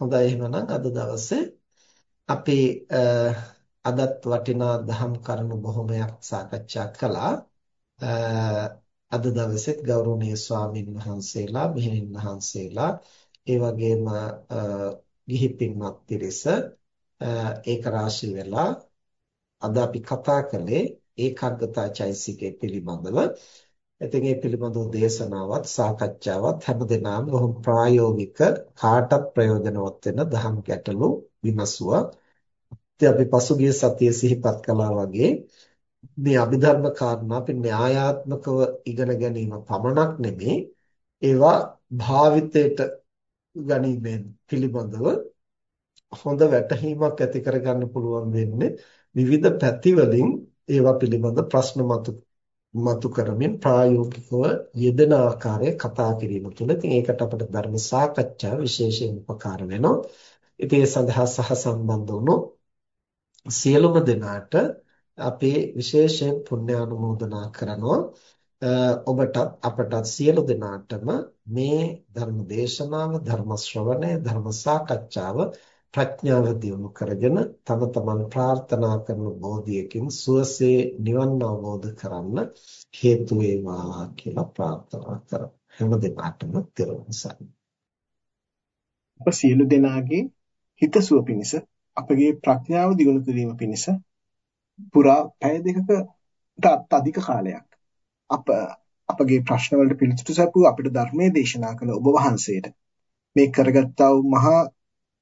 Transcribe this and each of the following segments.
හොඳයි එහෙනම් අද දවසේ අපි අදත් වටිනා දහම් කරුණු බොහොමයක් සාකච්ඡා කළා. අද දවසෙත් ගෞරවනීය ස්වාමින් වහන්සේලා, මෙහෙණින් වහන්සේලා, ඒ වගේම ගිහි පින්වත් පිරිස ඒක රාශී වෙලා අද අපි කතා කළේ ඒකාග්‍රතා චෛසිකය පිළිබඳව ඉතින් ඒ පිළිබඳව දේශනාවත් සාකච්ඡාවත් හැමදෙනාම බොහොම ප්‍රායෝගික කාටත් ප්‍රයෝජනවත් වෙන දහම් ගැටලු විමසුවා. ඉතින් අපි පසුගිය සතියේ සිහිපත් කළා වගේ මේ අභිධර්ම කාරණා අපි න්‍යායාත්මකව ඉගෙන ගැනීම පමණක් නෙමේ ඒවා භාවිතයට ගනිමින් පිළිබඳව හොඳ වැටහීමක් ඇති කරගන්න පුළුවන් වෙන්නේ විවිධ පැතිවලින් ඒවා පිළිබඳ ප්‍රශ්න මතු මතු කරමින් ප්‍රායෝගිකව යෙදෙන ආකාරය කතා කිරීම තුළ ඉතින් ඒකට අපිට ධර්ම සාකච්ඡා විශේෂයෙන් උපකාර වෙනවා. ඉතින් ඒ සඳහා සහසම්බන්ධ වුණු සියලුම දෙනාට අපි විශේෂයෙන් පුණ්‍යානුමෝදනා කරනවා. ඔබටත් අපටත් සියලු දෙනාටම මේ ධර්ම දේශනාව ධර්ම ශ්‍රවණය ධර්ම සාකච්ඡාව ප්‍රඥාව දියුණු කරගෙන තම තමන් ප්‍රාර්ථනා කරන බෝධියකින් සුවසේ නිවන් අවබෝධ කරන්න හේතු වේවා කියලා ප්‍රාර්ථනා කරමු. හැම දිනකටම තිරුවන් සරණයි. අප සියලු දෙනාගේ හිතසුව පිණිස අපගේ ප්‍රඥාව දියුණු කිරීම පිණිස පුරා පැය දෙකකට අධික කාලයක් අප අපගේ ප්‍රශ්න වලට පිළිතුරු සැපුව අපිට ධර්මයේ දේශනා කළ ඔබ වහන්සේට මේ කරගත්තා වූ මහා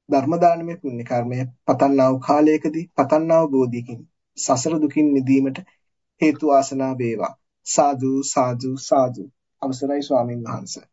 ධර්ම දානමය පුණ්‍ය කර්මය පතන්නා වූ කාලයකදී පතන්නා වූ බෝධියකින් සසර දුකින් මිදීමට හේතු ආසනා වේවා. සාදු සාදු සාදු. අවසරයි ස්වාමින් වහන්සේ.